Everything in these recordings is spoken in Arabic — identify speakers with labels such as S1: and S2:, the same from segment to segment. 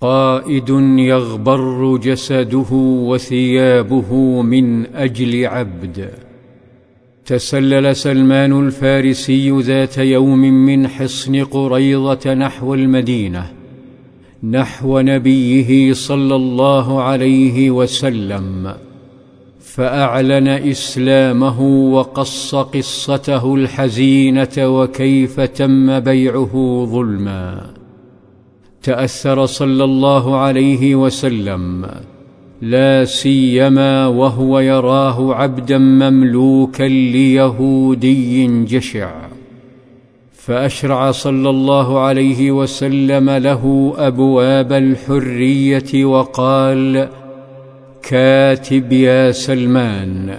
S1: قائد يغبر جسده وثيابه من أجل عبد. تسلل سلمان الفارسي ذات يوم من حصن قريضه نحو المدينة نحو نبيه صلى الله عليه وسلم فأعلن إسلامه وقص قصته الحزينة وكيف تم بيعه ظلما. تأثر صلى الله عليه وسلم لا سيما وهو يراه عبدا مملوكا ليهودي جشع. فأشرع صلى الله عليه وسلم له أبواب الحرية وقال كاتب يا سلمان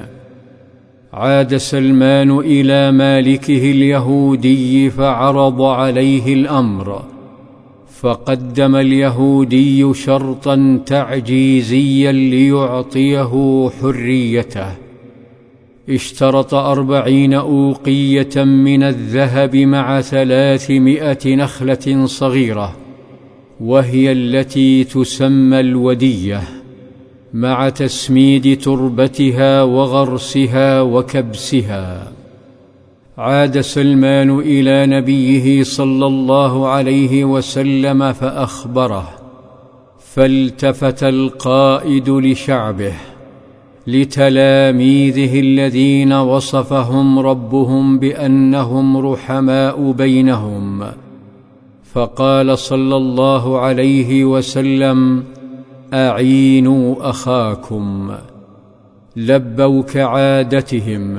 S1: عاد سلمان إلى مالكه اليهودي فعرض عليه الأمر فقدم اليهودي شرطا تعجيزيا ليعطيه حريته. اشترط أربعين أوقية من الذهب مع ثلاثمائة نخلة صغيرة وهي التي تسمى الودية مع تسميد تربتها وغرسها وكبسها. عاد سلمان إلى نبيه صلى الله عليه وسلم فأخبره فالتفت القائد لشعبه لتلاميذه الذين وصفهم ربهم بأنهم رحماء بينهم. فقال صلى الله عليه وسلم أعينوا أخاكم لبوا كعادتهم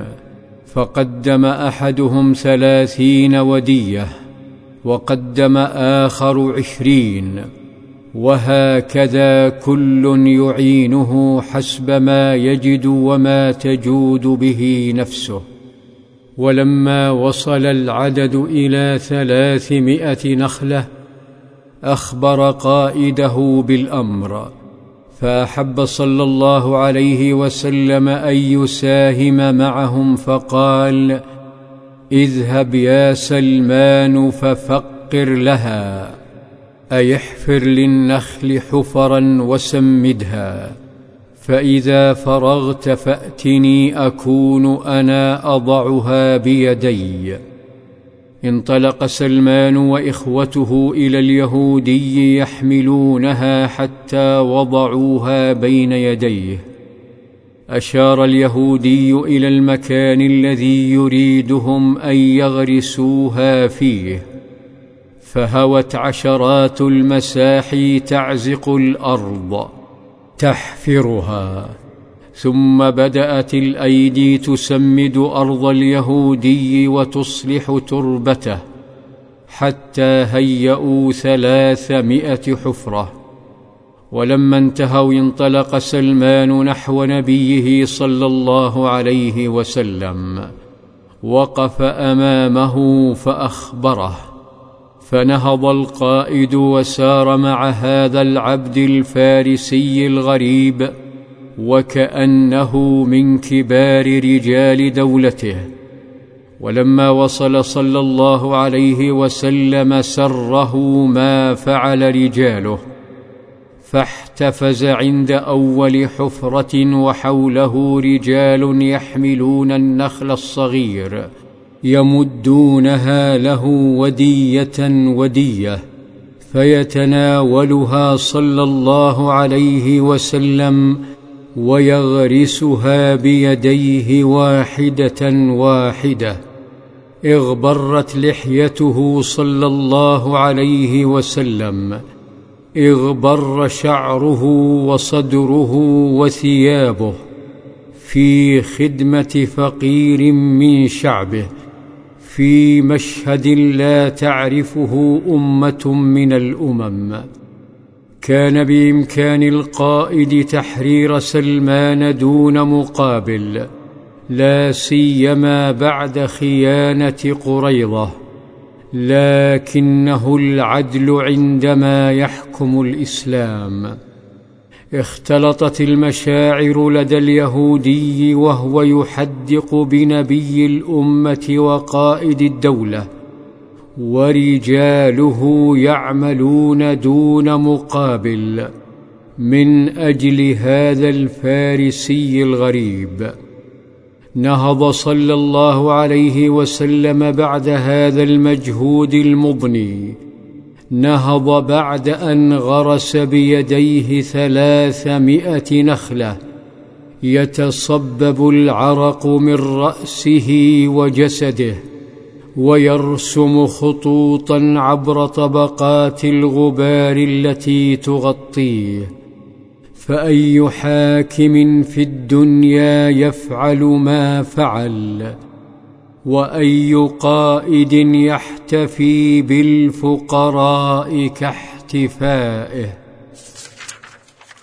S1: فقدم أحدهم ثلاثين ودية وقدم آخر عشرين وهكذا كل يعينه حسب ما يجد وما تجود به نفسه. ولما وصل العدد إلى ثلاثمائة نخلة أخبر قائده بالأمر. فأحب صلى الله عليه وسلم أن يساهم معهم فقال اذهب يا سلمان ففقر لها اي احفر للنخل حفرا وسمدها فإذا فرغت فأتني أكون أنا أضعها بيدي. انطلق سلمان وإخوته إلى اليهودي يحملونها حتى وضعوها بين يديه. أشار اليهودي إلى المكان الذي يريدهم أن يغرسوها فيه. فهوت عشرات المساحي تعزق الأرض تحفرها. ثم بدأت الأيدي تسمد أرض اليهودي وتصلح تربته حتى هيئوا ثلاثمائة حفرة. ولما انتهوا انطلق سلمان نحو نبيه صلى الله عليه وسلم وقف أمامه فأخبره. فنهض القائد وسار مع هذا العبد الفارسي الغريب وكأنه من كبار رجال دولته. ولما وصل صلى الله عليه وسلم سره ما فعل رجاله فاحتفز عند أول حفرة وحوله رجال يحملون النخل الصغير يمدونها له ودية ودية فيتناولها صلى الله عليه وسلم ويغرسها بيديه واحدة واحدة. اغبرت لحيته صلى الله عليه وسلم. اغبر شعره وصدره وثيابه في خدمة فقير من شعبه. في مشهد لا تعرفه أمة من الأمم. كان بإمكان القائد تحرير سلمان دون مقابل لا سيما بعد خيانة قريضه لكنه العدل عندما يحكم الإسلام. اختلطت المشاعر لدى اليهودي وهو يحدق بنبي الأمة وقائد الدولة. ورجاله يعملون دون مقابل من أجل هذا الفارسي الغريب. نهض صلى الله عليه وسلم بعد هذا المجهود المضني. نهض بعد أن غرس بيديه ثلاثمائة نخلة. يتصبب العرق من رأسه وجسده. ويرسم خطوطا عبر طبقات الغبار التي تغطيه. فأي حاكم في الدنيا يفعل ما فعل؟ وأي قائد يحتفي بالفقراء كاحتفائه؟